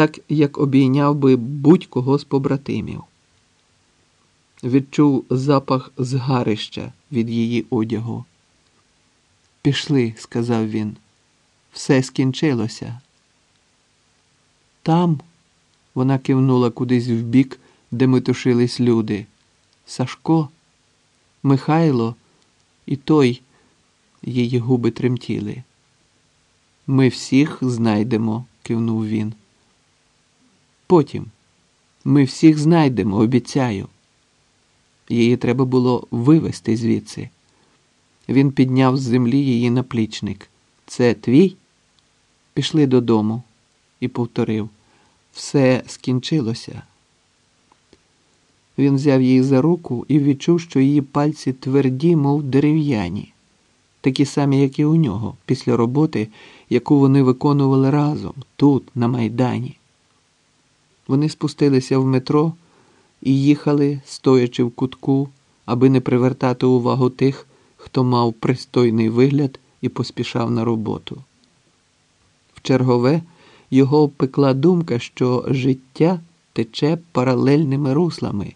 так як обійняв би будь-кого з побратимів. Відчув запах згарища від її одягу. Пішли, сказав він, все скінчилося. Там вона кивнула кудись вбік, де метушились люди. Сашко, Михайло і той, її губи тремтіли. Ми всіх знайдемо, кивнув він. Потім ми всіх знайдемо, обіцяю. Її треба було вивезти звідси. Він підняв з землі її наплічник. Це твій? Пішли додому і повторив все скінчилося. Він взяв її за руку і відчув, що її пальці тверді, мов дерев'яні, такі самі, як і у нього, після роботи, яку вони виконували разом, тут, на Майдані. Вони спустилися в метро і їхали, стоячи в кутку, аби не привертати увагу тих, хто мав пристойний вигляд і поспішав на роботу. В чергове його обпекла думка, що життя тече паралельними руслами,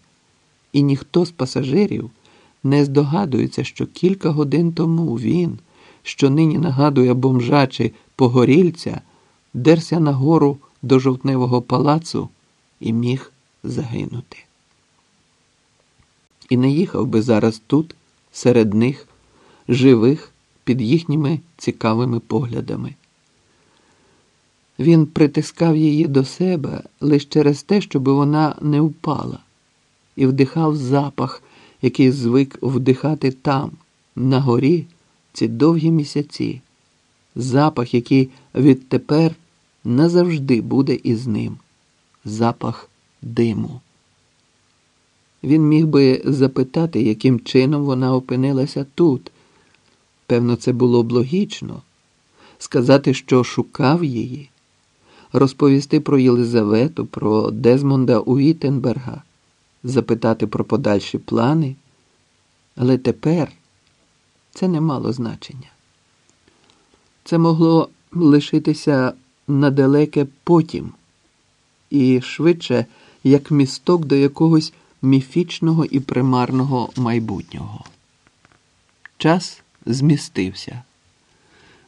і ніхто з пасажирів не здогадується, що кілька годин тому він, що нині нагадує бомжачі погорільця, дерся нагору до жовтневого палацу і міг загинути. І не їхав би зараз тут, серед них, живих, під їхніми цікавими поглядами. Він притискав її до себе лише через те, щоб вона не впала, і вдихав запах, який звик вдихати там, на горі, ці довгі місяці, запах, який відтепер назавжди буде із ним, запах диму. Він міг би запитати, яким чином вона опинилася тут. Певно, це було б логічно сказати, що шукав її розповісти про Єлизавету, про Дезмонда Уітенберга, запитати про подальші плани. Але тепер це не мало значення. Це могло лишитися на далеке потім і швидше як місток до якогось міфічного і примарного майбутнього. Час змістився.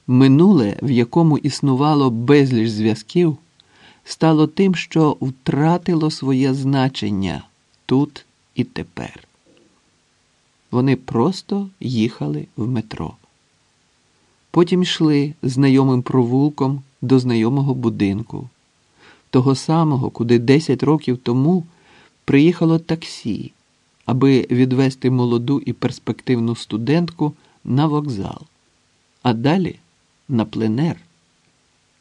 Минуле, в якому існувало безліч зв'язків, стало тим, що втратило своє значення тут і тепер. Вони просто їхали в метро. Потім йшли знайомим провулком до знайомого будинку, того самого, куди 10 років тому приїхало таксі, аби відвести молоду і перспективну студентку на вокзал. А далі на пленер,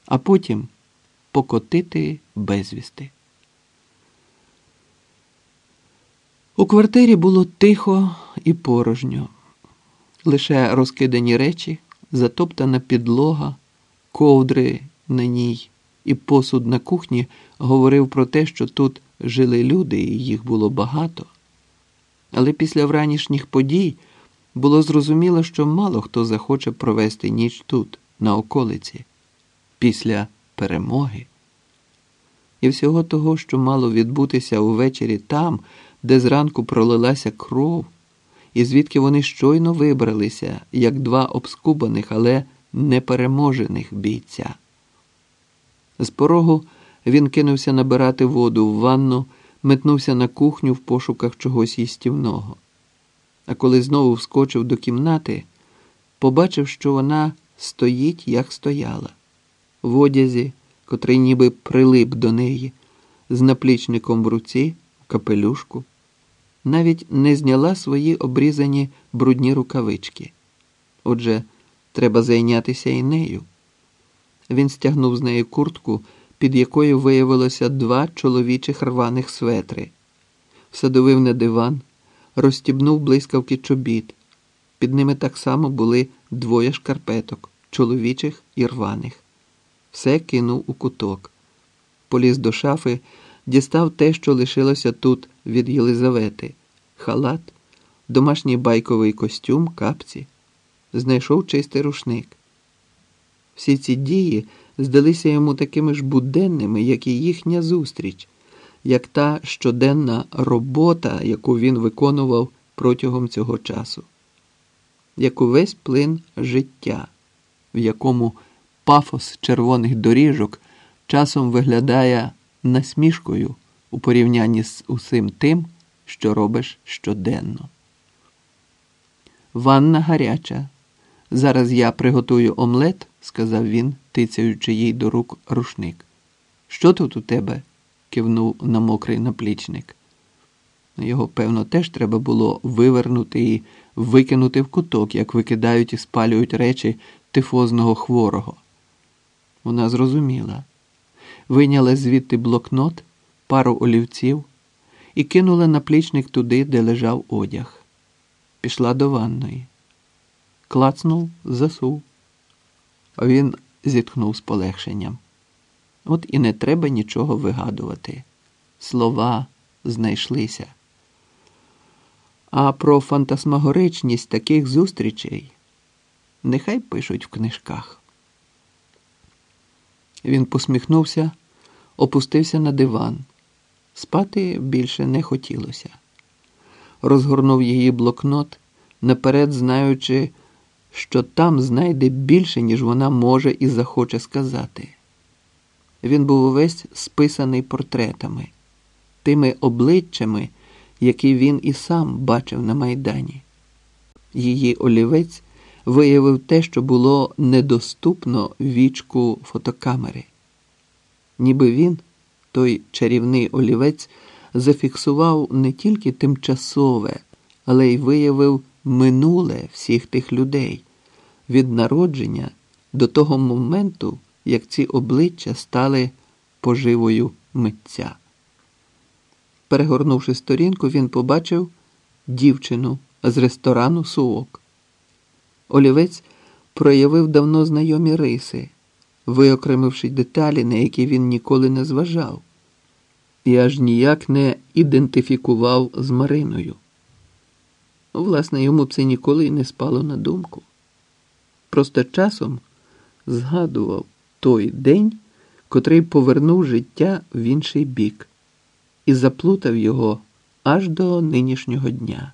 а потім покотити безвісти. У квартирі було тихо і порожньо, лише розкидані речі, затоптана підлога, ковдри на ній і посуд на кухні говорив про те, що тут жили люди, і їх було багато. Але після вранішніх подій було зрозуміло, що мало хто захоче провести ніч тут на околиці після перемоги і всього того, що мало відбутися увечері там, де зранку пролилася кров, і звідки вони щойно вибралися, як два обскубаних, але непереможених бійця. З порогу він кинувся набирати воду в ванну, метнувся на кухню в пошуках чогось їстівного. А коли знову вскочив до кімнати, побачив, що вона стоїть, як стояла, в одязі, котрий ніби прилип до неї, з наплічником в руці, в капелюшку, навіть не зняла свої обрізані брудні рукавички. Отже, треба зайнятися і нею. Він стягнув з неї куртку, під якою виявилося два чоловічих рваних светри, всадовив на диван, розстібнув блискавки чобіт. Під ними так само були двоє шкарпеток, чоловічих і рваних. Все кинув у куток. Поліз до шафи, дістав те, що лишилося тут від Єлизавети, халат, домашній байковий костюм, капці, знайшов чистий рушник. Всі ці дії здалися йому такими ж буденними, як і їхня зустріч, як та щоденна робота, яку він виконував протягом цього часу, як увесь плин життя, в якому пафос червоних доріжок часом виглядає насмішкою у порівнянні з усім тим, що робиш щоденно. Ванна гаряча. Зараз я приготую омлет, сказав він, тицяючи їй до рук рушник. Що тут у тебе? кивнув на мокрий наплічник. Його, певно, теж треба було вивернути і викинути в куток, як викидають і спалюють речі тифозного хворого. Вона зрозуміла, вийняла звідти блокнот, пару олівців і кинула наплічник туди, де лежав одяг. Пішла до ванної. Клацнув, засув. Він зітхнув з полегшенням. От і не треба нічого вигадувати. Слова знайшлися. А про фантасмагоричність таких зустрічей нехай пишуть в книжках. Він посміхнувся, опустився на диван. Спати більше не хотілося. Розгорнув її блокнот, наперед знаючи, що там знайде більше, ніж вона може і захоче сказати. Він був увесь списаний портретами, тими обличчями, які він і сам бачив на майдані. Її олівець виявив те, що було недоступно вічку фотокамери. Ніби він, той чарівний олівець, зафіксував не тільки тимчасове, але й виявив минуле всіх тих людей від народження до того моменту, як ці обличчя стали поживою митця. Перегорнувши сторінку, він побачив дівчину з ресторану Суок. Олівець проявив давно знайомі риси, виокремивши деталі, на які він ніколи не зважав, і аж ніяк не ідентифікував з Мариною. Власне, йому це ніколи й не спало на думку. Просто часом згадував той день, котрий повернув життя в інший бік, і заплутав його аж до нинішнього дня.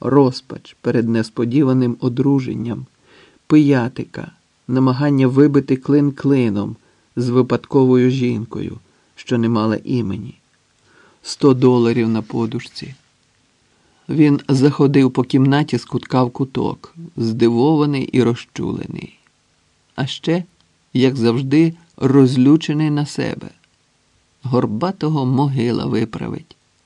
Розпач перед несподіваним одруженням, пиятика, намагання вибити клин клином з випадковою жінкою, що не мала імені, сто доларів на подушці. Він заходив по кімнаті з кутка в куток, здивований і розчулений, а ще, як завжди, розлючений на себе. Горбатого могила виправить.